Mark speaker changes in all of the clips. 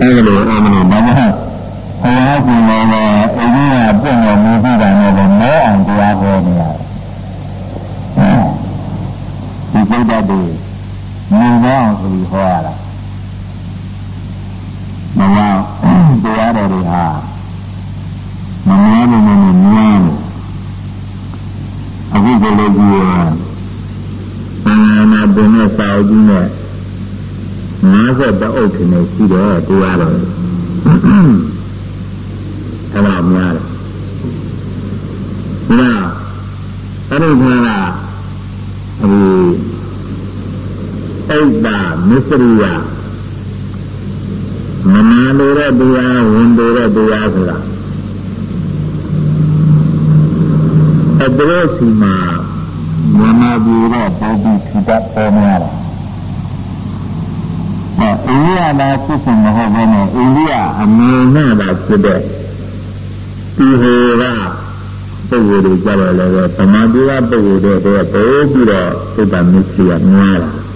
Speaker 1: အဲ့လိုအဲ့လိုဘာမှဘုရားရှင်လည်းအိန္ဒိယပြည့်နေမှုပြီးတာနဲ့လည်းမဲအောင်တရားဟောနေရတယ်ဒီစိတ်ဓာတ်တွေမြင်အောင်ဆိုပြီးဟောရတာမဝတရားတော်တွေဟာမများမမများအခုကိုလို့ကြည့်ရတာသံဃာနာပုံနဲ့စာအုပ်ကြီးနဲ့ 50တအုပ်ထင်နေရှိတယ်တရားတော်အဲ့ဒါများတယ်ဒါအဲ့ဒီကအဲဒီအိဗ္ဗမစ္စရိယမနာလိုတဲ့တရားဝန်လိုတဲ့တရားဆိုတာအတရစီမှာမြန်မာပြည်တော့ပုံပြီးထူတတ်ပေါ်များ တယ်။အဲအိန္ဒိယလားဖြစ်စမဟုတ်ဘဲနဲ့အိန္ဒိယအမြင်နဲ့ပါဖြစ်တဲ့ဒီဟေကပုဂ္ဂိုလ်တွေကြတော့လည်းဗမာပြည်ကပုဂ္ဂိုလ်တွေတော့ပို့ပြီးတော့သိတ္တမရှိရများတာ။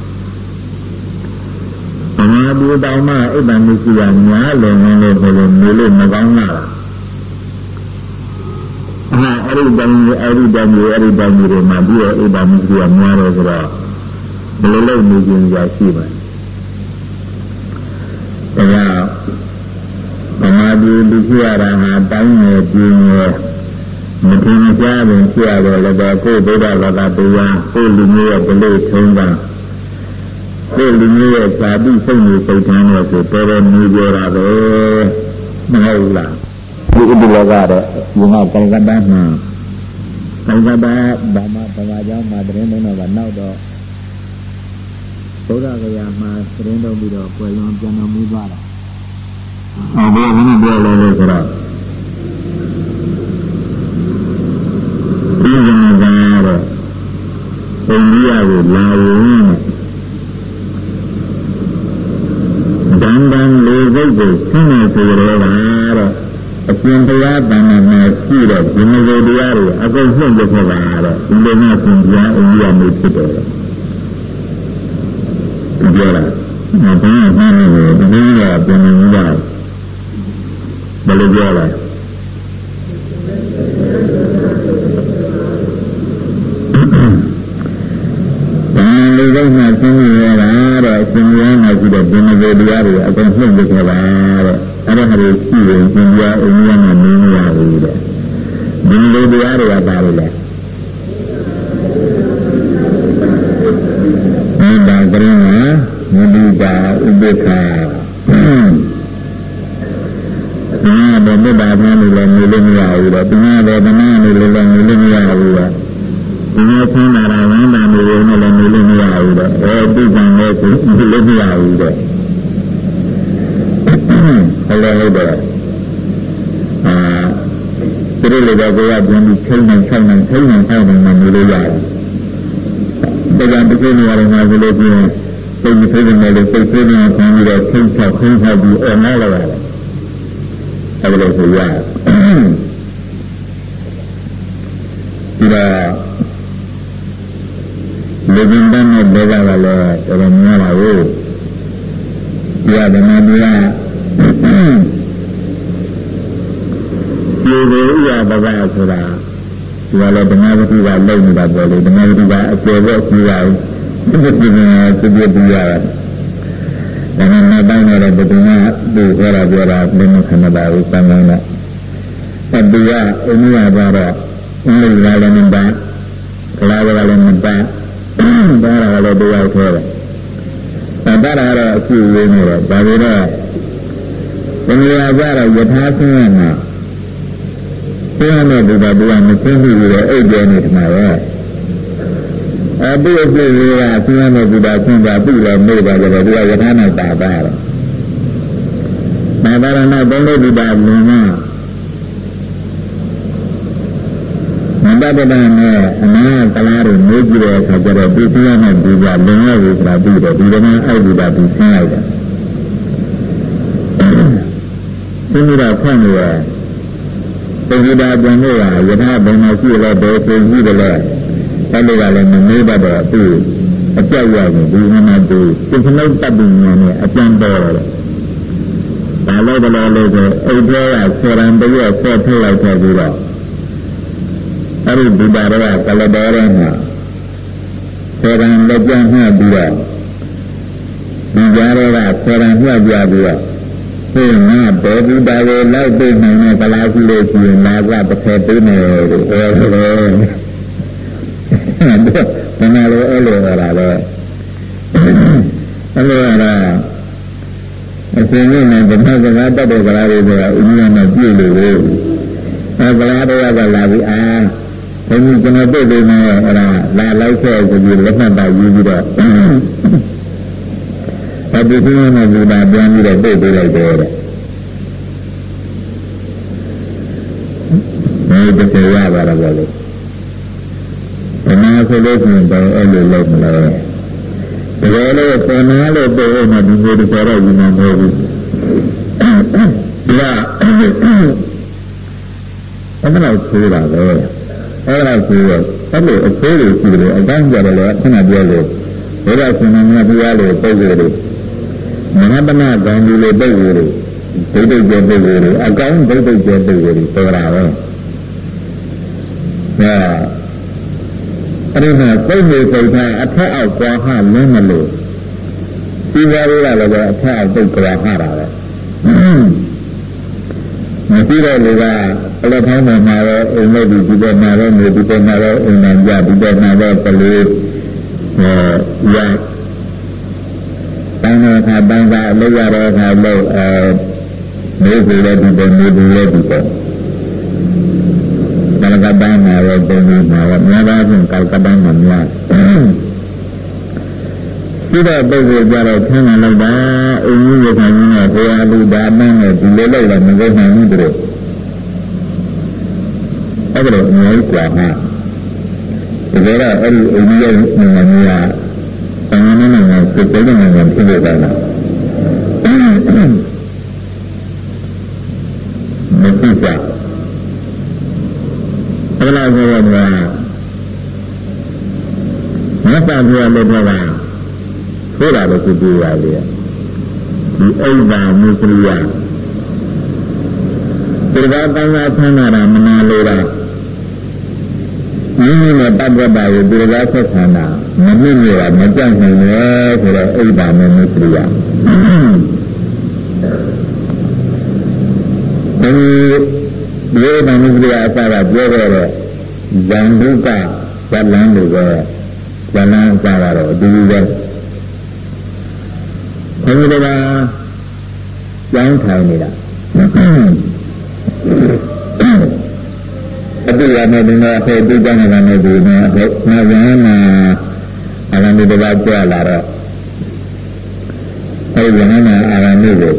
Speaker 1: ဗမာပြည်တောင်မှအိဗ္ဗမရှိရများလုံလို့ဘယ်လိုနေလို့မကောင်းလာတာဟာအဲ့ဒီတန်ကြီးအဲ့ဒီတန်ကြီးအဲ့ဒီတန်ကြီးတွေမှာပြီးတော့အိဗ္ဗမရှိရများတယ်ဆိုတော့ဘယ်လိုလုပ်နေကြရရှိပါလဲ။ဒါ ကြောင့်ဗမာပြည်လူရှိရတာဟာတိုင်းနယ်ပြည်နယ်မထင်ရှားပင်ရှိရတယ်လည်းပဲကိုယ်ဗုဒ္ဓဘာသာတရားကိုယ်လူမျိုးရဲ့ဒလိထုံးတာကိုယ်လူမျိုးရဲ့ဇာတိစိတ်နေစိတ်ထားနဲ့ဆိုတော်တော်နေကြတာပဲမဟုတ်လားဒီဥပဒေကတော့ဒီမှာကံကတ္တမှာကံကတ္တဗမာဗမာကျောင်းမှာတရင်လုံးတော့ကနောက်တော့ ဘုရားကရာမှာတရင်လုံးပြီးတော့ကွယ်လွန်ပြန်တော်မူသွားတာအဲဒီကနေ့ပြောလို့ဆိုတော့ဒီကံကတော့အိန္ဒိယကိုလာဝင်ဒန်ဒန်လေးစိတ်ကိုဆင်းနေဆိုကြတော့အရှင်ဘုရားဗန္နမှာရှိတဲ့ဒီမဂ္ဂတရားတွေအကုန်နှုတ်ပြခဲ့ပါတော့ဒီလိုမှသင်ကြားအိန္ဒိယမျိုးဖြစ်တယ် ပြောတာမဘန်းမှန်းနေတယ်ဒီလိုကပြန်နေကြတယ်ဘယ်လိုပြောလဲလူတိုင်းမှာသင်ရတာတဲ့အရှင်ဘုရားမှာရှိတဲ့ဒီမဂ္ဂတရားတွေအကုန်နှုတ်ပြခဲ့ပါတဲ့အဲ့ဒါတွေရှိရင်သင်ကြားအိန္ဒိယမှာမင်းမရဘူးတဲ့ဒီလိုတရားတွေကပါလို့လဲမေတ္တာကရုဏာ မုဒိတာဥပေက္ခာအာဘမေတ္တာဖမ်းလို့လည်းနေလို့မရဘူးတဲ့ဒီမှာတော့ဓမ္မနေလို့လည်းနေလို့မရဘူးတဲ့ဒီမှာဆင်းလာတာဝမ်းသာနေလို့လည်းနေလို့မရဘူးတဲ့အဲဒီကံလည်းကိုနေလို့မရဘူးတဲ့ဟုတ်တယ်ဟုတ်တယ်အာသူတို့လည်းတော့ကိုယ်ကပြန်ပြီးချိန်နေချိန်နေချိန်နေဆိုင်နေမှနေလို့ရတယ်ဒါကြောင့်ဒီလိုနေရာမှာဆိုလို့ရှိရင် စိတ်မဆိုးနေလို့စိတ်ဆိုးနေခံပြီးတော့ချိန်ချခင်းချပြီးအော်နောက်လာရတယ်အဲ့လိုဆိုရတယ်ဒီတော့လူကြီးတန်းနဲ့ဒေသကလည်းတော်တော်များပါဘူးဒီကဓမ္မတရားဒီလိုဥရပကဆိုတာဒီကလည်းဓမ္မပတိကလုံနေတာပေါ့လေဓမ္မပတိကအကျေဘောရှိရဘူး ဒီလိုပြင်စပြပြရတယ်ဒါနဲ့နောက်ပိုင်းတော့ဘုရားသူဟောတာပြောတာဘယ်မှာခဏပါဘူးစံနိုင်တော့တတိယအိန္ဒိယကတော့အင်္ဂလိပ်ကလည်းမပါကလာကလည်းမပါဒါကလည်းတရားခေါ်တယ်။အဲဒါကတော့အရှိရင်းနေတော့ဒါပေမဲ့ဘယ်လိုကြတော့ယထာဆင်းရဲမှာဆင်းရဲတဲ့ဘုရားဘုရားမဆင်းဘူးလေအိတ်ကျနေတယ်မှာပဲ။ အဲဒီအဖြစ်ကဆင်းရဲတဲ့ဘုရားဆင်းတာပြီလေမေ့ပါကြတယ်ဘုရားယထာနဲ့ပါပါတယ်။နာဘာရဏဘုံလို့ဘုရားဘုံမှာမတ္တပဒနဲ့အနာကလားတွေနေကြည့်တဲ့အခါကျတော့ဒီတရားနဲ့ဒီကလုံရပြီဆိုတာပြီးတော့ဒီကနေ့အဲ့ဒီကဒီဆင်းလိုက်တယ်။ဒီလိုတော့ဖွင့်နေရပုဂ္ဂိတာပြန်လို့ရယထာဘယ်မှာရှိလဲဘယ်ပုံရှိတယ်လဲ အဲ့ဒီကလည်းမမေးတတ်တော့သူအပြောက်ရရင်ဒီမှာသူစိတ်နှလုံးတတ်ပြီးနေအပြန်ပေါ်တယ်။ဒါလည်းဘယ်လိုလဲဆိုအိတ်ထဲကဆရံတရက်ဆက်ထုတ်လိုက်ခဲ့ပြီးတော့အဲ့ဒီဘုရားတော်ကကလတော်ရဲမှာဆရံလက်ကျမှတ်ပြီးတော့ဒီကြားတော်ကဆရံမှတ်ပြပြီးတော့ဒီမှာဘောဓိတာကိုလိုက်သိနိုင်တဲ့ကလာရှိလို့ရှိရင်လာကတစ်ဖက်သိနေတယ်ဟောတယ် ဘယ်နဲ့လဲအဲ့လိုဟောတာလဲအဲ့လိုရတာအရှင်ကြီးနဲ့ဗမာစကားတတ်တဲ့ကလားတွေဆိုတာဥညာနဲ့ပြည့်လို့လေအဲကလားတွေကလာပြီးအာဘုန်းကြီးကျွန်တော်တွေ့နေတယ်အဲ့ဒါလာလိုက်ခဲ့ဆိုပြီးလက်မှတ်ပါယူပြီးတော့အဲဒီကနေ့နဲ့လူသားပြန်ပြီးတော့တွေ့တွေ့လိုက်တယ်တဲ့ဒီတစ်ခေတ်ရပါတော့လေဘယ်မှာ ဆိုလို့ရှိရင်တော့အဲ့လိုလုပ်မလဲတကယ်လို့ပင်နာလို့ပြောမှဒီလိုတကယ်တော့ယူမှာမဟုတ်ဘူးဒါအဲ့ဒါတော့ဆိုတာပဲအဲ့ဒါဆိုတော့အဲ့လိုအဆိုးတွေရှိတယ်အကောင်းကြတယ်လေခဏပြောလို့ဘုရားရှင်မြတ်ဘုရားလိုပုံစံတွေမဟာပနာကံဒီလိုပုံစံတွေဒိဋ္ဌိကျပုံစံတွေအကောင်းဒိဋ္ဌိကျပုံစံတွေပေါ်တာပဲ အဲအဲ့ဒီမှာစိတ်နေစိတ်ထားအထက်အောက်ကွာဟလင်းမလို့ဒီပါလေးကလည်းပဲအထက်အောက်ပုတ်ကွာဟတာပဲမရှိတဲ့လူကအလက်ထောင်းမှာမှာတော့အိမ်မဲ့ဒီဒီပေါ်မှာတော့နေဒီပေါ်မှာတော့အိမ်နိုင်ကြဒီပေါ်မှာတော့ကလေးဟောရတိုင်းတဲ့အခါတိုင်းကအလုပ်ရတဲ့အခါလို့အဲနေစီလည်းဒီပေါ်နေဒီလည်းဒီပေါ် ကလကတန်းမှာရောပုံပြီးမှာရောများပါးဖြင့်ကလကတန်းမှာများဒီတော့ပုဂ္ဂိုလ်ကြတော့ဆင်းလာလိုက်တာအင်းကြီးရခိုင်ကြီးနဲ့ဘုရားလူဒါမန်းနဲ့ဒီလိုလိုက်တော့မကောင်းနိုင်ဘူးတို့အဲ့ဒါအများကြီးกว่าဟာဒီလိုတော့အဲ့ဒီအင်းကြီးရဲ့နိုင်ငံကြီးကတန်ခါနဲ့နိုင်ငံစစ်တဲ့နိုင်ငံဖြစ်နေတာလားမဖြစ် ကြအဲ့ဒါဆိုတော့မြတ်စွာဘုရားလက်ထက်ကဆိုတာလည်းသူပြောရလေဒီအိဗာမုခရိယဒီဘာတန်ခါဆန်းတာမနာလို့တာမိမိနဲ့ပတ်သက်တာကိုဒီဘာဆက်ဆံတာမမြင့်ရတာမကြန့်နိုင်လေဆိုတော့အိဗာမုခရိယဒီ ဒီအိဗာမုခရိယအစကပြောခဲ့တဲ့ဇန်ဒုကဇလန်းလိုပဲဇလန်းအစကတော့အတူတူပဲဘုရားကကျောင်းထိုင်နေတာအတူရမယ်ဒီမှာဖေတူကြောင်းနေတာနဲ့ဒီမှာဟုတ်နာဇန်မှာအရမိတပါကြွလာတော့အဲဒီဇန်မှာအရမိကို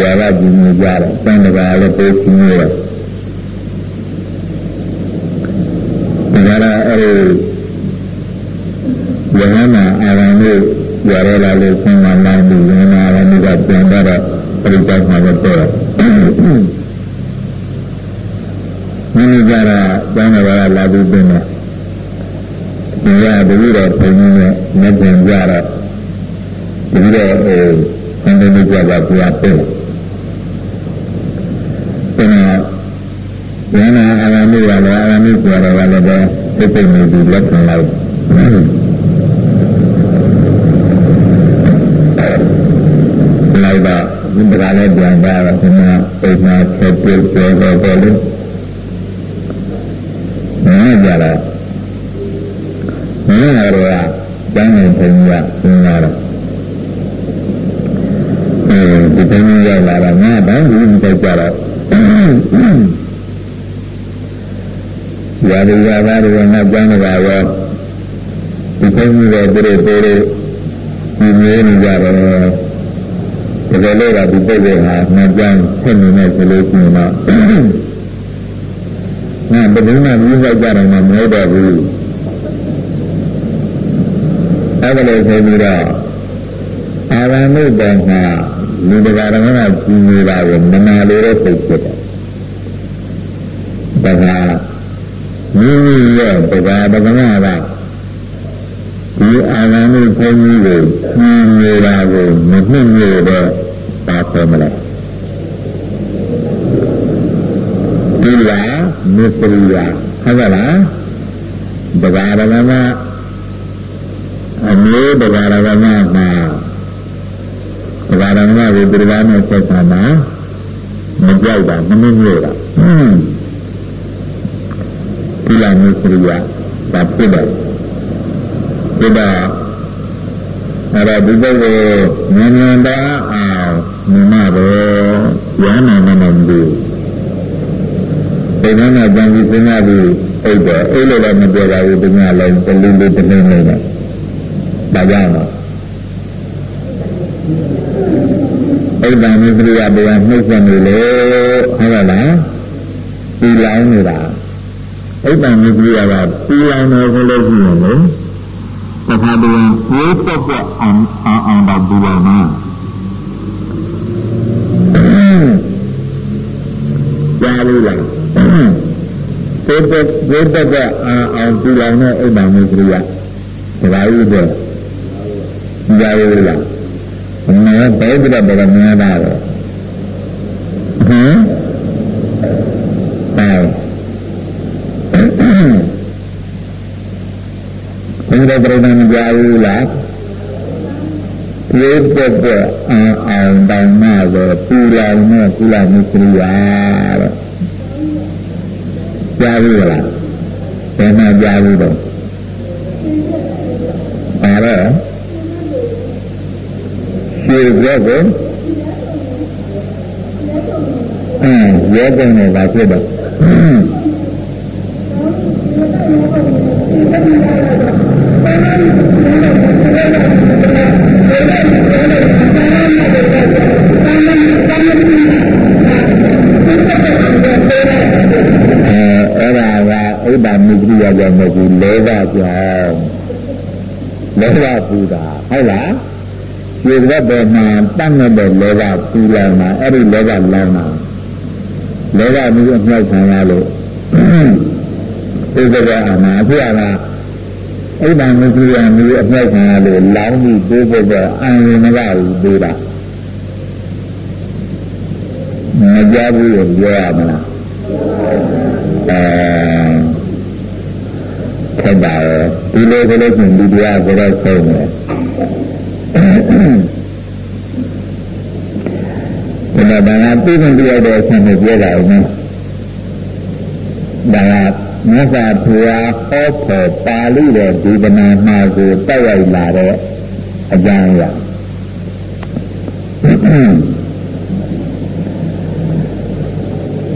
Speaker 1: ရာရကြီးမြကြတော့တန်တကာလည်းပိုးချင်းရတော့ဒါကအဲဒီယဟနာအာရဏိရရလာလို့ဆင်းလာလာပြီးယဟနာအာရဏိကပြန်တော့ပရိသတ်မှာတော့မင်းကြတာကျမ်းတော်ကလာပြီးပြင်တယ်ဒီကတတိတော်ဘုန်းကြီးနဲ့မပြန်ကြတော့ဒီတော့ဟိုဆန္ဒနေကြတာပြပြင်တယ် ဘယ်နာအာရဏိကလည်းအာရဏိဆိုတော့လည်းပဲသိသိနေပြီးလက်ခံလိုက်လိုက်တော့ဒီကလည်းပြန်ကြတော့ဒီမှာအိမ်မှာဆက်ပြပြောတော့တယ်လို့နားကြတော့နားရတော့ကျမ်းနေပုံရသင်ရတော့အဲဒီတည်းရောက်လာတော့ငါတန်းဒီကြိုက်ကြတော့ ရာဇဝါဘာတွေနဲ့ကျမ်းလာရောဒီကိစ္စတွေပြည့်ပြည့်ဒီမျိုးနေကြတော့တကယ်လို့ကဒီပုဂ္ဂိုလ်ဟာမကြောင်းဖြစ်နေနေဆိုလို့ရှိရင်တော့ငါဘယ်လိုမှမြင်ကြကြတယ်မှမဟုတ်တော့ဘူးအဲ့ဒါလို့ဆိုပြီးတော့အာရမုပ္ပံမှာ လူတကာရမကကြီးနေတာကိုမနာလို့တဲ့စိတ်ဖြစ်တယ်ဒါကမိမိရဲ့တရားပဒနာကဒီအာရဏုဘုန်းကြီးကိုကြီးနေတာကိုမနှိမ့်လို့တော့ပါခေါ်မလဲဒီလားမစ္စရိယဟုတ်ကလားဒဂါရကမအမျိုးဒဂါရကမမှာ ဒဂါရကမကိုပြိပါနဲ့ဆက်ဆံမှာမကြောက်တာမနှိမ့်လို့တာဒီလားမစ္စရိယဒါဖြစ်တယ်ဒီတော့အဲ့ဒါဒီဘက်ကိုဉာဏ်ဉာဏ်တာအောင်မြင်မှာပဲရဟနာမနေဘူးဒီကနေ့ကြံပြီးစဉ်းစားပြီးအိတ်တယ်အိတ်လို့လည်းမပြောပါဘူးဒီညလည်းတလူလူတလူနေတယ်ဒါကြောင့် အိတ်တံမိသရိယတရားနှိမ့်ဆက်နေလေဟုတ်လားဒီလောင်းနေတာအိတ်တံမိသရိယကဒီလောင်းနေဆိုလို့ရှိရင်လေတခါတည်းကိုယ်တက်တဲ့အောင်အောင်တော့ဒီလောင်းမှာကြားလို့လားကိုယ်တက်ကိုယ်တက်တဲ့အောင်ဒီလောင်းနဲ့အိတ်တံမိသရိယဒါပါဦးတဲ့ကြားလို့လားဘယ် နဲ့ဘယ်ပြတဲ့ဗရမညာတော့ဟမ်ဘုရားပြိဋ္ဌာန်ကြားဘူးလားပြေတဲ့တဲ့အောင်အောင်တောင်မှပဲပူလောင်နဲ့ကုလမစ္စရိယာတဲ့ကြားဘူးလားဘယ်မှာကြားဘူးတော့ပါတော့ ရှိရက်ကိုအင်းရဲတဲ့နဲ့ပါဖြစ်တော့ကြောင့်မဟုတ်ဘူးလောဘကြောင့်လောဘပူတာဟုတ်လား ဒီဘက်ပေါ်မှာတတ်တဲ့လောဘပူလာမှာအဲ့ဒီလောဘလောင်းတာလောဘမျိုးအမြောက်ခံရလို့ဒီကကအမှာအဖြစ်အလားအိဗံမကြည့်ရမျိုးအမြောက်ခံရလို့လောင်းပြီးတိုးဖို့တော့အံရင်မရဘူးသေးတာမကြဘူးပြောရမလားအဲခက်တာရောဒီလိုဆိုလို့ရှိရင်ဒီတရားကိုတော့ဆုံးတယ် ဘယ်တော့ဒါကပြည့်စုံပြရတဲ့အချိန်ကိုပြောတာဦးနော်ဒါကမြတ်စွာဘုရားဟောဖို့ပါဠိတော်ဒီပနာမှာကိုတောက်ရိုက်လာတဲ့အကြောင်းအရာ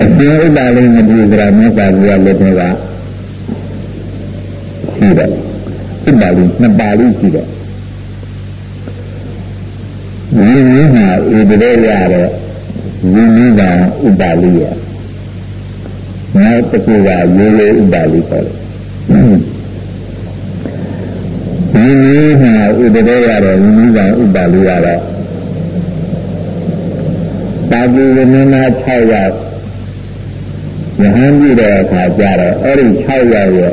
Speaker 1: အရှင်ဥပါလိမတိကရာမြတ်စွာဘုရားလက်ထက်ကရှိတယ်ဥပါလိနှစ်ပါဠိရှိတယ် ဝိနည်းဟာဥပဒေရတဲ့ဝိနည်းကဥပါလိရနောက်တစ်ခုကရိုးရိုးဥပါလိခေါ်တယ်ဝိနည်းဟာဥပဒေရတဲ့ဝိနည်းကဥပါလိရတော့တာဂိဝိနည်းနာ6ရောက်ယဟန်ပြုတဲ့အခါကျတော့အဲ့ဒီ6ရောက်ရဲ့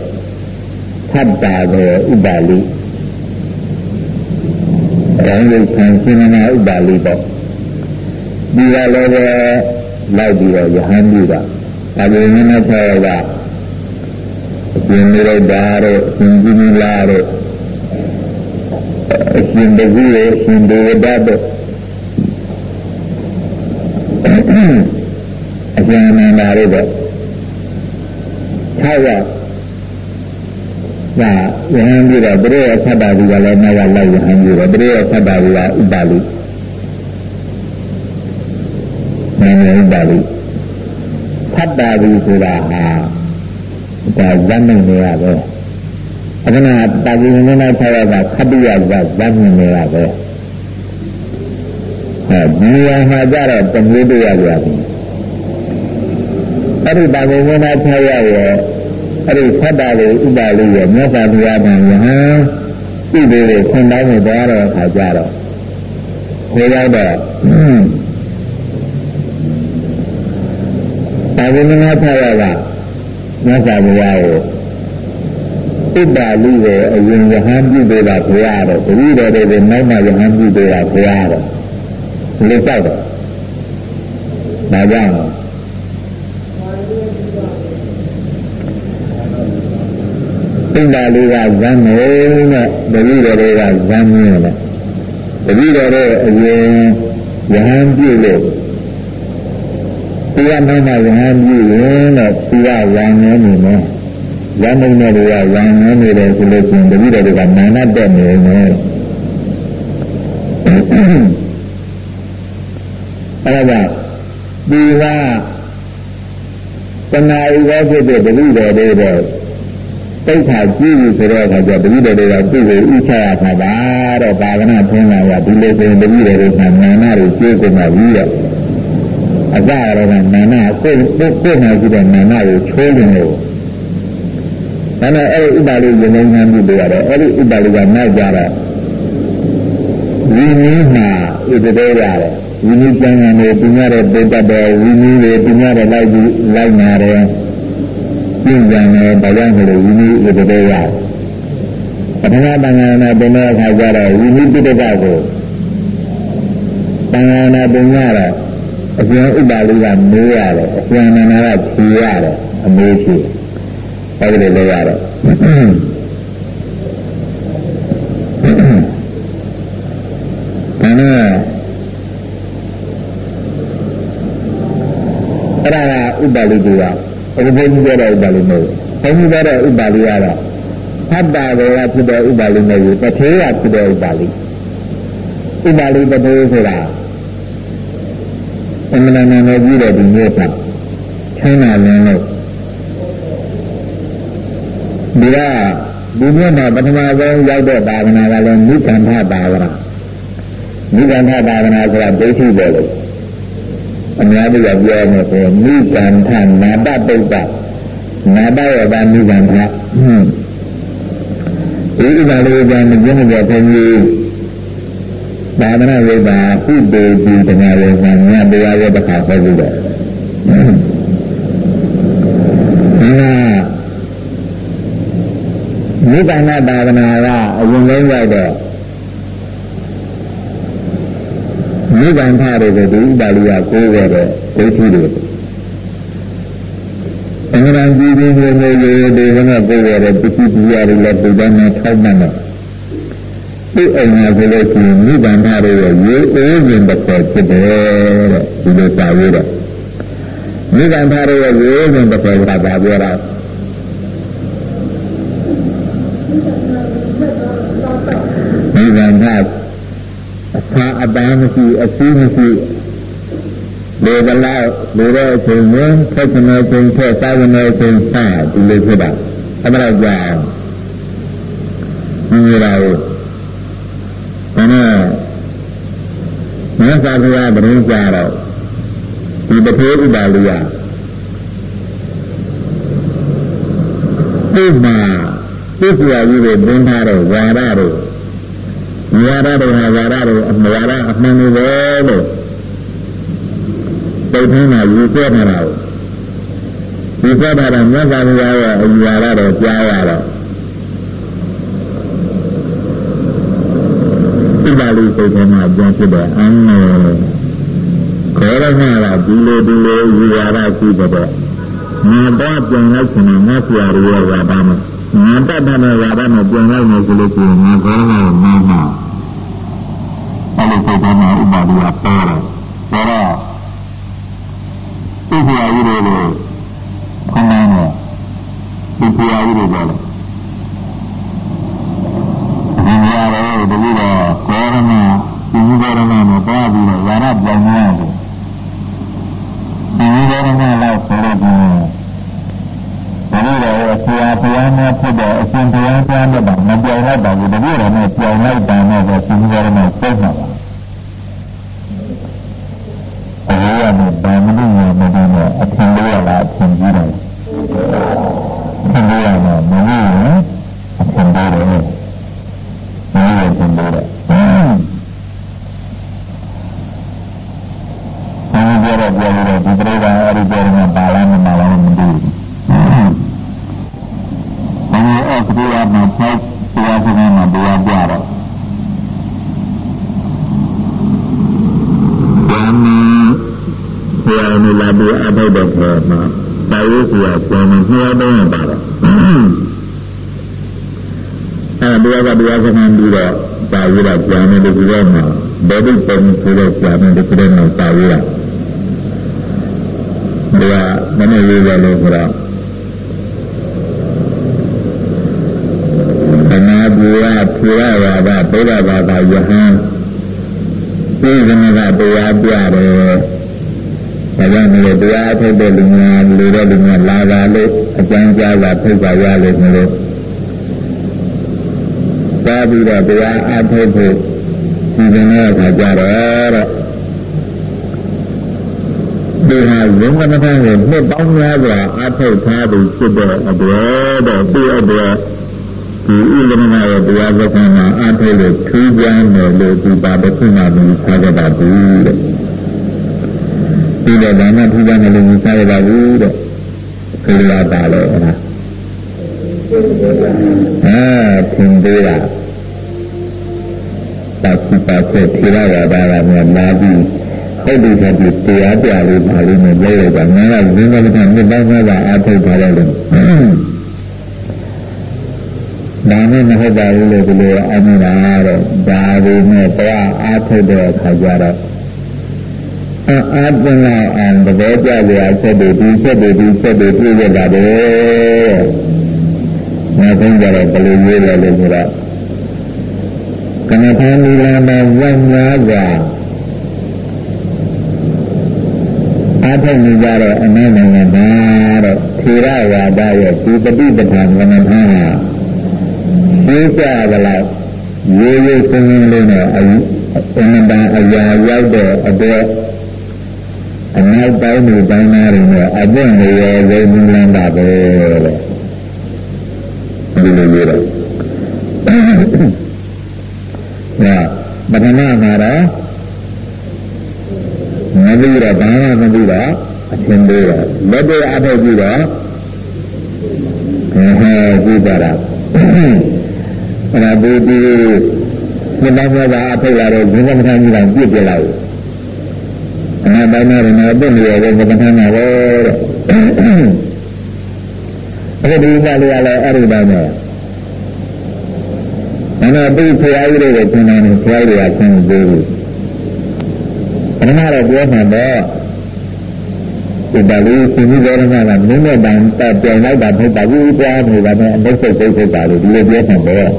Speaker 1: ထပ်တာကိုဥပါလိ။ ရောင်းလို့ခံရှင်းနာဥပါလိပေါ့။ဒီကလည်းပဲလိုက်ပြီးတော့ယဟန်ပြုတာ။ဒါပေမဲ့နဲ့ဆောကအရှင်မိရိဒါတို့အရှင်ကြီးမလာတို့အရှင်တကူရဲ့အရှင်ဒေဝဒတ်တို့အရှင်အနန္ဒာတို့တော့၆ရ ဒါယဟန်ပြီးတော့ပြည့်ရဲ့သတ္တာဒီကလည်းနောက်ကလိုက်ယဟန်ပြီးတော့ပြည့်ရဲ့သတ္တာဒီကဥပါလိနာမည်ဥပါလိသတ္တာဒီဆိုတာဟာဒါဇမ်းနေရပဲအခုနတာဂိနနာ၆ရကခတ္တိယကဇမ်းနေရပဲအဲဒီရမှာကြတော့တမျိုးတရားပြပြီအဲ့ဒီတာဂိနနာ၆ရရဲ့ အဲ့ဒီဖတ်တာကိုဥပါလိရဲ့မြတ်စွာဘုရားကယဟန်ပြုတယ်ကိုခွန်တိုင်းနဲ့သွားတော့အခါကြတော့ခေါ်ရတော့တာဝိနနာဖတ်ရကမြတ်စွာဘုရားကိုဥပ္ပါလိကိုအရင်ယဟန်ပြုပေးတာဘုရားတော့တတိတော်တွေကိုနောက်မှယဟန်ပြုပေးတာဘုရားတော့လေကြောက်တော့ဒါကြောင့် ဥပ္ပါလိကဇမ်းနေနဲ့တတိတော်တွေကဇမ်းနေတယ်တတိတော်တွေအရင်ယဟန်ပြုလို့ဒီကနောက်မှယဟန်ပြုရင်တော့ဒီကဝံနေနေမယ်ရမုံနဲ့တွေကဝံနေနေတယ်ဆိုလို့ရှိရင်တတိတော်တွေကနာနာတက်နေတယ်အဲဒါဒီကတဏှာဥပ္ပဖြစ်တဲ့တတိတော်တွေတော့ တိတ်ခါကြည့်ပြီဆိုတော့အခါကျတတိတော်တွေကသူ့ကိုဥချရတာပါတော့ဘာဝနာထွန်းလာရဒီလိုဆိုရင်တတိတော်တွေကနာနာတွေကျိုးကုန်တာပြီးတော့အကြရတော့နာနာကိုယ်ကိုယ်ကိုယ်မှာရှိတဲ့နာနာကိုချိုးနေလို့ဒါနဲ့အဲ့ဒီဥပါလိရင်ငန်းမှုတွေရတယ်အဲ့ဒီဥပါလိကနောက်ကြတော့ဝိနည်းမှာဥပဒေရတယ်ဝိနည်းကျမ်းဂန်တွေပြညာတဲ့ပိတ္တတော်ဝိနည်းတွေပြညာတဲ့လိုက်ပြီးလိုက်နာတယ် ပြင်ကြံတယ်ဒါကြောင့်မလို့ဝိနည်းဥပဒေရတယ်ပထမတန်ခါနာတင်တဲ့အခါကျတော့ဝိနည်းပိတ္တကိုတန်ခါနာတင်ရတော့အရှင်ဥပါလိကမေးရတယ်အရှင်နန္ဒကဖြေရတယ်အမေးဖြေအဲ့ဒီလိုလုပ်ရတယ်ဒါနဲ့အဲ့ဒါကဥပါလိက ဘုရားဘုန်းကြီးပြောတဲ့ဥပါလိမဟုတ်ဘုန်းကြီးပြောတဲ့ဥပါလိကတော့သတ္တဝေယဖြစ်တဲ့ဥပါလိမဟုတ်ဘူးတထေရဖြစ်တဲ့ဥပါလိဥပါလိတထေရဆိုတာအမှန်တန်နဲ့ကြည့်တဲ့ဒီမျိုးကချမ်းသာလင်းလို့ဒီကဒီမျိုးမှာပထမဆုံးရောက်တဲ့ဘာဝနာကလည်းနိဗ္ဗာန်ဘာဝနာနိဗ္ဗာန်ဘာဝနာဆိုတာဒိဋ္ဌိပဲလို့ အများကြီးကပြောနေဆိုနိဗ္ဗာန်ထနာတပုဒ္ဒနာတရဲ့ဗာနိဗ္ဗာန်ထဟွန်းဒီဥပါလေးကမကျင်းတဲ့ဘုန်းကြီးသာမဏေဝိပါဟုတေတိတရားဝေကညတရားရဲ့တစ်ခါဟောပြီးတော့နိဗ္ဗာန်သာဝနာကအရင်ဆုံးရောက်တော့ နိဗ္ဗာန်ထားတွေကိုဒီဥပါလိယကိုးခဲ့တဲ့ဒိဋ္ဌိတွေအမှန်တန်ကြည့်ပြီးနေနေရေဒီကနေ့ကိုးခဲ့တဲ့ပစ္စည်းပစ္စည်းတွေလည်းပုံစံနဲ့ထောက်မှတ်တော့ဒီအိမ်မှာဆိုလို့ရှိရင်နိဗ္ဗာန်ထားတွေရဲ့ရေအိုးရင်တစ်ခေါ်ဖြစ်တယ်တဲ့ဒီလိုစာရေးတော့နိဗ္ဗာန်ထားတွေရဲ့ရေအိုးရင်တစ်ခေါ်ကဘာပြောတာနိဗ္ဗာန်က အသာအပန်းမရှိအစည်းမရှိလေကလောက်လေတဲ့အချိန်မှာဖက်ကနေချိန်ဖက်သာဝနေချိန်စဒီလိုဖြစ်တာအမှန်တော့ကြာဒီလိုဒါနဲ့မြတ်စွာဘုရားဗရင်ကြတော့ဒီတထေဥပါလိယဒီမှာသိစရာကြီးတွေသင်ထားတဲ့ဝါဒတွေ ဝါဒတွေဟာဝါဒတွေအမှန်ဝါဒအမှန်တွေပဲလို့သိထင်းတာယူဆွဲထားတာကိုဒီဆွဲထားတာမြတ်စွာဘုရားရဲ့အယူဝါဒတွေကြားရတော့ဒီပါဠိစိတ်ထဲမှာပြန်ဖြစ်တဲ့အမ်းနဲ့ခေါ်ရမှာကဒီလိုဒီလိုယူဝါဒရှိတဲ့ငါတော့ပြန်လိုက်ချင်တယ်ငါဆရာတွေရဲ့ဝါဒမှာငါတတ်တဲ့ဝါဒနဲ့ပြန်လိုက်မယ်ဆိုလို့ရှိရင်ငါခေါ်ရမှာမမှာ အဲ့လိုစိတ်ထဲမှာဥပါဒိယပေါ်တယ်ဆိုတော့သိစရာကြီးတွေကိုခေါင်းနဲ့သိစရာကြီးတွေပေါ်တယ်ဒီနေရာတော့ဒီလိုတော့ကောရမဒီလိုကောရမနဲ့ပေါ်ပြီးတော့ဝါရပြောင်းနေရတယ်ဒီလိုကောရမလောက်ဆိုတော့ ဒီလိုတော့ဆရာဘုရားနဲ့ဖြစ်တဲ့အရှင်ဘုရားကြားနဲ့တော့မပြောင်းလိုက်ပါဘူးတပည့်တော်နဲ့ပြောင်းလိုက်တာနဲ့ပဲဒီလိုကောရမပုံမှာပါရမယ်ဗာမဏိယမဒိနဲ့အထင်လို့ရလားအထင်ကြီးတယ်အထင်လို့ရမှာမဟုတ်ဘူးအထင်လို့တယ်မဟုတ်ဘူးအထင်လို့တယ်အဲဒီပြောတော့ပြောလို့ဒီပြိဿအဲ့ဒီပြောမှာပါလားမပါလားမသိဘူး။ဘယ်လိုအဲ့ဒီက တရားပြတော့ဘာမှဘုရားနဲ့လာပြီး အထောက်တဲ့ခေါ်မှာတာဝိစီယာကျောင်းမှာနှစ်ယောက်တော့ပါတော့အဲတရားကတရားစကားပြီးတော့တာဝိရကျောင်းနဲ့ဒီလိုမှဘယ်လိုပုံဆိုတဲ့ကျောင်းနဲ့ဒီလိုမှတာဝိရတရားမနေ့ရေးရလို့ဆိုတော့အနာဘူရဖြေရဝါဒဗုဒ္ဓဘာသာယဟန်သိဇနကတရားပြတယ်။ ဒါကြောင့်လည်းတရားထုတ်တဲ့လူများလူတဲ့လူများလာပါလို့အကျဉ်းကြားတာထုတ်ပါရလို့မလို့သာပြီးတော့တရားအထုတ်ဖို့ဒီနေ့အခါကြတော့တဲ့ဒီဟာဝိမနထံကိုနှစ်ပေါင်းများစွာအထုတ်ထားပြီးဖြစ်တဲ့အတွက်တော့ဒီအတွက်ဒီဥလမနာရဲ့တရားစကားမှာအထုတ်လို့ထူးခြားတယ်လို့ဒီပါတစ်ခုမှမထားကြပါဘူးတဲ့ ဒီတော့ဘာမှထူးခြားတယ်လို့မထားကြပါဘူးတဲ့ခရီးလာပါလေအဲ့ဒါအဲသင်သေးတာပါစီပါဆက်ထေရဝါဒကများလာပြီးဟုတ်ပြီဆိုပြီးတရားပြလို့ပါလို့မပြောရတာငါကဝိမနထံနှစ်ပေါင်းများစွာအထုတ်ထားတယ်လို့ဒါနဲ့မဟုတ်ပါဘူးလို့ဒီလိုအမှန်ပါတော့ဒါဒီနဲ့တရားအားထုတ်တဲ့အခါကျတော့ အာပင်လာအောင်သဘောကျကြရချက်တွေဒီချက်တွေဒီချက်တွေပြည့်ရပါတယ်။နောက်ဆုံးကြတော့ဘယ်လိုရေးလဲလို့ဆိုတော့ကနထာလီလာမှာဝိညာစွာအားထုတ်နေကြတဲ့အနည်းနိုင်ငံမှာတော့ထေရဝါဒရဲ့ဒီပฏิပဒါကနထာဟာသိကြကြလားရိုးရိုးစင်းစင်းလေးနဲ့အမှန်တန်အရာရောက်တဲ့အတွက် အနောက်ပိုင်းတွေပိုင်းသားတွေနဲ့အပွင့်တွေရောဝိမလန်းတာပဲတဲ့ဒီလိုပြောတော့ညာပထမမှာတော့မပြီးတော့ဘာမှမပြီးတော့အချင်းသေးတော့လက်တွေအထောက်ပြီးတော့ဟဲ့ဟဲ့ကြည့်ကြတာအဲ့ဒါဒီဒီမြတ်မြတ်ကအထုတ်လာတော့ဘုရားမထာကြီးကပြည့်ပြလိုက် အနာပိုင်းနဲ့တော့ပြည့်နေရောဘုရားမထာမှာပဲတဲ့အဲ့ဒီကလေးကလည်းအဲ့ဒီတိုင်းပဲအဲ့တော့ဒီဖရာကြီးတွေကသင်တယ်ဖရာကြီးတွေကသင်သေးဘူးပထမတော့ပြောမှတော့ဒီတလေးရှင်ကြီးတော်ကမင်းနဲ့တိုင်တက်ပြန်လိုက်တာမဟုတ်ပါဘူးကြားနေတာနဲ့အမိတ်စိတ်စိတ်စိတ်ပါလို့ဒီလိုပြောမှတော့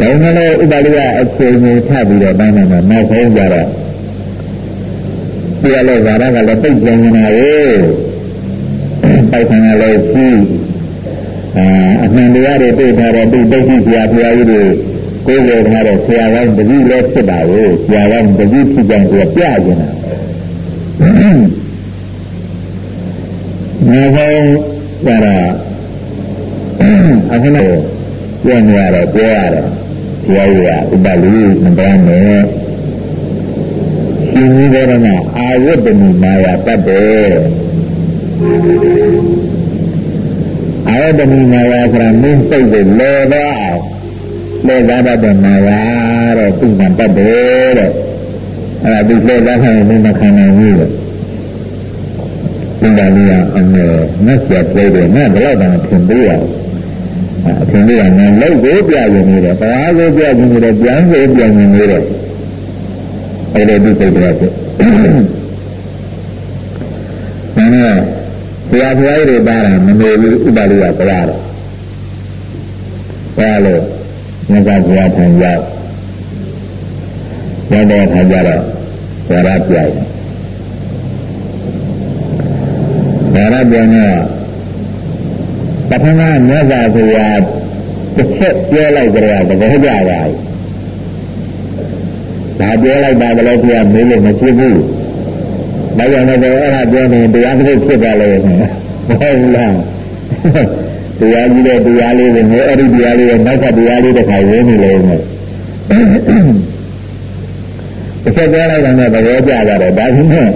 Speaker 1: ဒါမှလည်းဥပါလိယအခြေအနေထပ်ပြီးတော့တိုင်းမှာနောက်ဆုံးကြတော့ ဒီလိုဇာရကလည်းပိတ်ပြန်နေတာကိုပိုက်ဆံကလည်းကြီးအာအမှန်တရားတွေတွေ့ထားတဲ့ဒီဒိဋ္ဌိဆရာဖရာကြီးတွေကိုယ်ကိုယ်ထားတဲ့ဆရာကောင်းတတိလည်းဖြစ်တာကိုဆရာကောင်းတတိဖြစ်ကြတယ်ပြနေတာနောက်ဆုံးကြတော့အခုနောက်ပြန်ရတော့ပြောရတယ်ဆရာကြီးကဥပလူမတန်းနဲ့ ရှင်ကြီးတော်ကအာဝတ္တမီမာယာတတ်တယ်အာဝတ္တမီမာယာဆိုတာမင်းစိတ်ကိုလဲတော့အောင်လဲသားတတ်တဲ့မာယာတဲ့သူကတတ်တယ်တဲ့အဲ့ဒါဒီလဲသားခံရင်မခံနိုင်ဘူးတဲ့ဒီကလေးကအမေငါဆက်ပြိုးတယ်ငါဘယ်တော့မှထင်သေးရအောင်အထင်ကြီးကငါလောက်ကိုပြရင်နေတယ်ဘာကိုပြရင်နေတယ်ပြန်ကိုပြန်ရင်နေတယ် အဲ့ဒါဒီစိတ်တရားဖြစ်ဒါနဲ့ဘုရားဘုရားတွေပါတာမနေဘူးဥပါလိယပရာတော့ဘာလို့ငါကဘုရားထံရောက်ရောက်တဲ့အခါကျတော့ဝရပြိုင်ဝရပြိုင်တော့ပထမမြတ်စွာဘုရားတစ်ချက်ပြောလိုက်ကြရသဘောကျပါဘူး ဒါပြောလိုက်တာလည်းဘုရားမေးလို့မဖြစ်ဘူးဒါကြောင့်လည်းအဲ့ဒါပြောနေတရားတစ်ခုဖြစ်သွားလို့မဟုတ်ဘူးလားတရားကြီးတဲ့တရားလေးကိုအဲ့ဒီတရားလေးကိုနောက်ထပ်တရားလေးတစ်ခါရင်းနေလို့မယ်တစ်ချက်ပြောလိုက်တာနဲ့သဘောကျကြတယ်ဒါချင်းနဲ့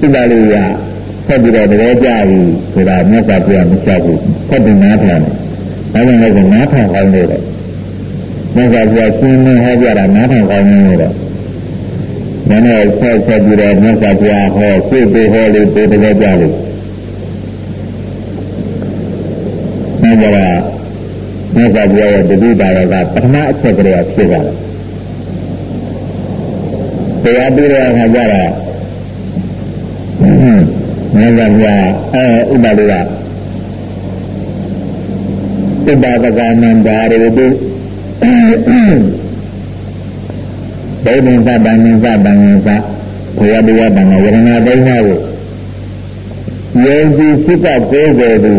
Speaker 1: ဒီပါလေးကဆက်ပြီးတော့တကယ်ကြပြီဆိုတာမြတ်စွာဘုရားမချက်ဘူးဆက်ပြီးနားထောင်တယ်။ဒါကြောင့်လည်းနားထောင်ကောင်းလို့တယ်။ မြတ်စွာဘုရားရှင်းလင်းဟောပြတာနားထောင်ကောင်းနေတော့နည်းနည်းဆက်ဆက်ပြီးတော့မြတ်စွာဘုရားဟောစိတ်ကိုဟောလို့ပို့တယ်ကြလို့အဲဒါကမြတ်စွာဘုရားရဲ့တတိတာရောကပထမအချက်ကလေးဖြစ်သွားတယ်တရားပြီးတဲ့အခါကျတော့မြတ်စွာဘုရားအဲဥပဒေကဥပဒကနန္တာရေတု ဘုဒ္ဓံသဗ္ဗံသဗ္ဗံသဘုရားတရားတန်ခါဝရဏဘိန်းနာကိုယေစီစိတ်ကကိုယ်ကိုယ်သူ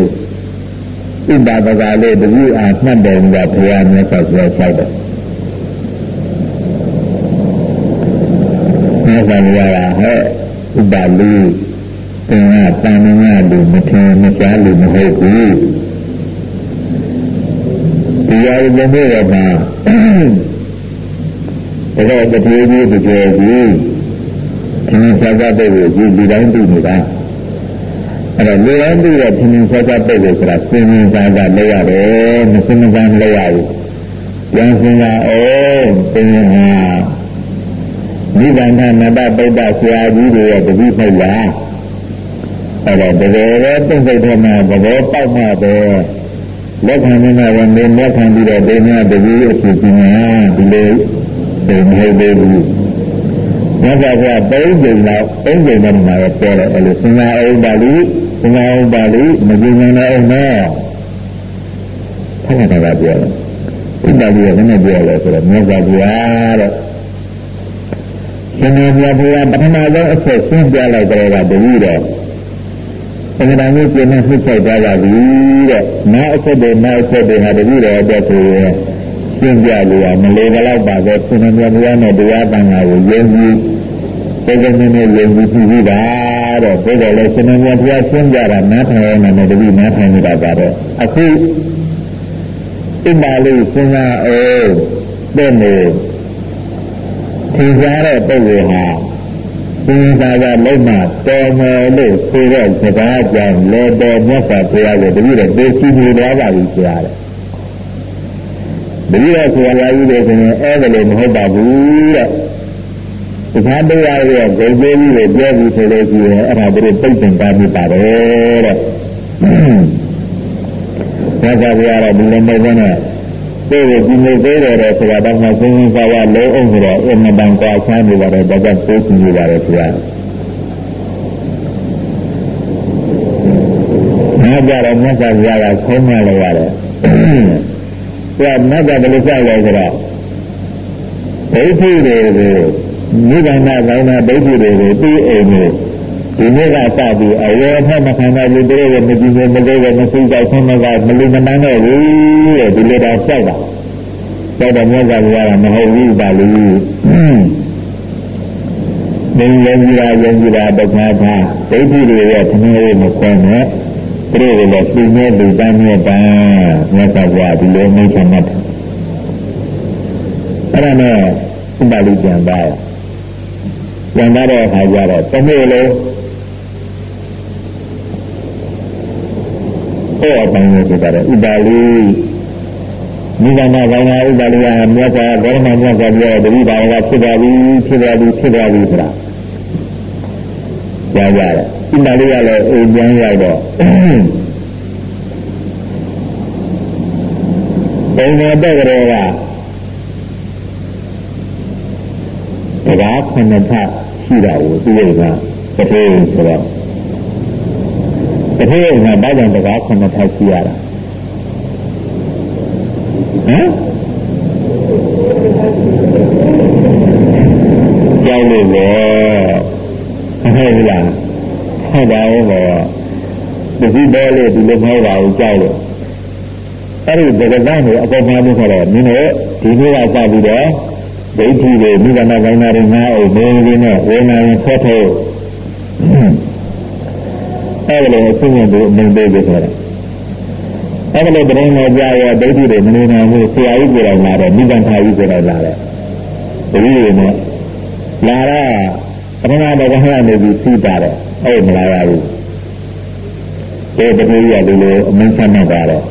Speaker 1: ဥပဒကလေးတတိအားမှတ်တယ်ကဘုရားမြတ်စွာဘုရားဆောက်တယ်မြတ်စွာဘုရားကဟဲ့ဥပလူသင်္ဃတန်ငါလူမထင်မရှားလူမဟုတ်ဘူးတ ရားရုံးလို့ရမှာဒါတော့တပြေးပြေးတကြယ်ကြီးသင်္ဃစာကြတဲ့ကိုဒီတိုင်းသိနေတာအဲ့တော့လူတိုင်းသိတဲ့သင်္ဃစာကြတဲ့ကိုဆိုတာသင်္ဃစာကြလောက်ရတယ်မစင်မကန်းလောက်ရဘူးပြန်စင်လာအောင်သင်္ဃဟာနိဗ္ဗာန်နတ္တပိဋကဆရာကြီးတွေရဲ့တတိဖိုက်လားအဲ့တော့တကယ်ပဲသိစိတ်ထဲမှာသဘောပေါက်မှပဲ လက်ခံနေတာဝင်နေလက်ခံပြီးတော့ဒိညာတတိအဖြစ်ကြီးညာဒီလိုဒီမဟုတ်သေးဘူးမြတ်စွာဘုရားသုံးကြိမ်လောက်သုံးကြိမ်တော့မှာပြောတယ်အဲ့လိုသင်္ဃာဥပ္ပါလိသင်္ဃာဥပ္ပါလိမကြည်ညာနဲ့အောင်နော်ဖခင်ကပြောတယ်ဥပ္ပါလိကလည်းပြောလဲဆိုတော့မြတ်စွာဘုရားတဲ့ရှင်မေဘုရားဘုရားပထမဆုံးအချက်ရှင်းပြလိုက်ကြတဲ့ကတ တိတော့သံဃာမျိုးပြင်းနေဖြစ်ခဲ့သွားပါပြီတဲ့နောက်အချက်တွေနောက်အချက်တွေဟာတတိတော့အတွက်ဆိုရင်ရှင်းပြလို့ရမလို့တော့ပါပဲရှင်မေဘုရားနဲ့တရားတန်ခါကိုယုံကြည်စိတ်ကင်းနဲ့ယုံကြည်ပြီးတာတဲ့ဒါကြောင့်လည်းရှင်မေဘုရားရှင်းပြတာနားထောင်ရမယ်တတိနားထောင်နေတာပါတော့အခုဣမ္မာလိစဉ်းစားအောင်တဲ့နေထင်ရှားတဲ့ပုဂ္ဂိုလ်ဟာ သင်္သာကလုံးမတော်မယ်လို့ဆိုတဲ့စကားကြောင့်လေတော်မြတ်စွာဘုရားကိုတပည့်တော်သိရှိနေသွားပါပြီဆရာတဲ့တပည့်တော်ဆရာကြီးတွေဆိုရင်အဲ့ဒါလိုမဟုတ်ပါဘူးတဲ့တခြားတရားရဲ့ဂုဏ်ကြီးကိုပြောပြီးဆိုလို့ရှိရင်အဲ့ဒါတို့ပြိတ်ပင်ပါမိပါတယ်တဲ့ဘုရားဘုရားကဒီလိုမ ဟုတ်ဘဲနဲ့ကိုယ်ကိုဒီလိုသေးတယ်ဆိုတာတော့မှစဉ်းစားရလုံးအောင်ဆိုတော့အမှန်တန်ကွာချမ်းနေပါတယ်ဒါကြောင့်ပိုးကြည့်နေပါတယ်ဆရာနာကြတော့မြတ်စွာဘုရားကခုံးမလိုက်ရတယ်။ဒါမြတ်ကဘယ်လိုကြောက်လဲဆိုတော့ဒိဋ္ဌိတွေကိုနိဗ္ဗာန်ကောင်းတဲ့ဒိဋ္ဌိတွေကိုပြီးအိမ်ကို ဒီနေ့ကစပြီးအဝေဖက်မခံနိုင်ဘူးတို့ရဲ့မကြည့်ဘူးမလို့ရဲ့မသိကြဆင်းမကမလူမနန်းတော့ဘူးတဲ့ဒီလိုတော့ကြောက်တာကြောက်တော့မြတ်စွာဘုရားကမဟုတ်ဘူးပါလို့မင်းယုံကြည်တာယုံကြည်တာဒုက္ခသာဒိဋ္ဌိတွေရဲ့ခဏလေးမခွဲနဲ့သူတို့လည်းပြင်းနေလူတန်းမြတ်တာမြတ်စွာဘုရားဒီလိုမိတ်ဆက်မှတ်တယ်အဲ့ဒါနဲ့ဥပလိကျန်ပါကျန်တဲ့အခါကျတော့တမျိုးလုံး ဟောပိုင်းလို့ပြောတယ်ဥပါလိမိဂနာဘာနာဥပါလိယမြတ်စွာဘုရားမြတ်စွာဘုရားတတိဘာဝဖြစ်ပါပြီဖြစ်ပါပြီဖြစ်ပါပြီဆိုတာကြားကြတယ်ဥပါလိယလည်းအိမ်ပြန်ရောက်တော့ဘုံတော်တဲ့ကလေးကတရားခုနှစ်ထပ်ရှိတာကိုသူ့ရဲ့ကတစ်ထေးဆိုတော့ တတိယကဘာကြောင့်တကားခုနှစ်ထပ်ရှိရတာဟမ်ကြောက်လို့လေဟုတ်ပြီလားဟုတ်ပါဘူးဘောဒီဒီဘောလေးဒီလိုမဟုတ်ပါဘူးကြောက်လို့အဲ့ဒီဒကသားတွေအပေါ်မှာလို့ဆိုတော့မင်းတို့ဒီနေ့ကစပြီးတော့ဒိဋ္ဌိတွေမိဂနာကောင်းတာတွေငါ့အိမ်နေနေနဲ့ဝေနာရင်ဆက်ထုတ် အဲ့ဒါလည်းအချင်းချင်းတို့အမြင်ပေးကြတယ်အဲ့ဒါလည်းတရင်နဲ့ကြာရဒိဋ္ဌိတွေမနေနိုင်ဘူးဆရာကြီးကိုယ်တိုင်လာတယ်မိဂန္ဓာကြီးကိုယ်တိုင်လာတယ်ဒီလိုနဲ့လာတော့ပထမတော့ဘာလဲနေပြီးသိတာတယ်အဲ့မလာရဘူးဒီတတိယဒီလိုအမင်းဆမ်းမှတ်တာတော့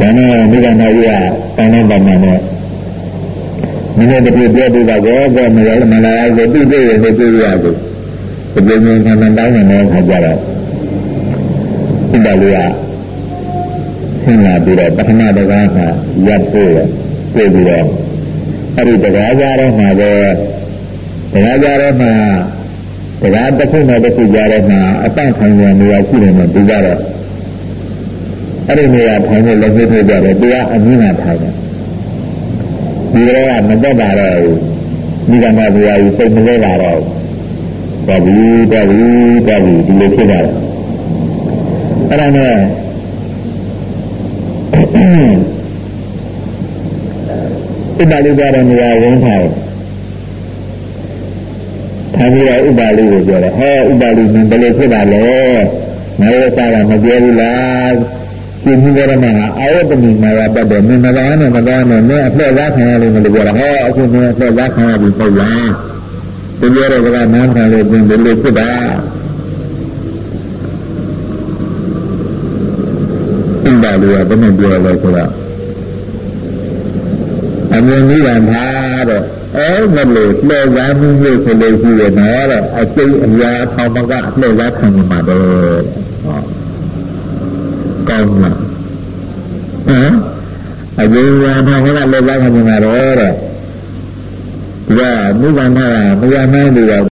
Speaker 1: ဒါနဲ့မိဂန္ဓကြီးကတိုင်းတိုင်းပါမှနဲ့မင်းတို့ပြောပြတာကောကောမရမလာရကိုသူ့ပြည့်ရကိုသူ့ရကို ဒီလိုမျိုးခံမှတိုင်းနေတဲ့ခါကျတော့ဒီပါလေးကဆင်းလာပြီးတော့ပထမတကားကရပ်ဖို့ပြေးပြီးတော့အဲ့ဒီတကားကြားထဲမှာပဲတကားကြားထဲမှာတကားတစ်ခုနဲ့တစ်ခုကြားထဲမှာအတန့်ခံရနေရရှိနေတယ်ဒီကတော့အဲ့ဒီနေရာထိုင်လို့လက်ရှိထုတ်ကြတယ်တရားအမြင့်မှာထိုင်တယ်ဒီတော့ကမတက်တာတော့ဒီကမှာဘုရားကြီးစိတ်မလဲတာတော့ တော်ပြီတော်ပြီတော်ပြီဒီလိုဖြစ်တာအဲ့ဒါနဲ့ဥပါလိကြတဲ့နေရာဝင်ထိုင်ထိုင်ပြီးတော့ဥပါလိကိုပြောတယ်ဟဲ့ဥပါလိမင်းဘယ်လိုဖြစ်တာလဲငါတို့စားတာမပြောဘူးလားရှင်ကြီးကြရမှာအာယတမိမာရပတ်တယ်မင်းမသားနဲ့မသားနဲ့မင်းအဖက်သားခံရလို့မလို့ပြောတာဟောအခုမင်းအဖက်သားခံရပြီပေါ့လား ဒီလိုရတဲ့ကနားခံလို့ပြင်ဘယ်လိုဖြစ်တာဥပါလိကဘယ်နဲ့ပြောလဲဆိုတော့အမြင်ကြီးကထားတော့အဲ့မလို့လှည့်စားမှုမျိုးဆိုလို့ရှိရတော့အကျိတ်အရာထောင်မကလှည့်စားခံမှာတော့ဟောကောင်းလားဟမ်အကျိတ်အရာထောင်မကလှည့်စားခံမှာတော့တဲ့ ဒီကမိဘနာကမရနိုင်ဘူးတော့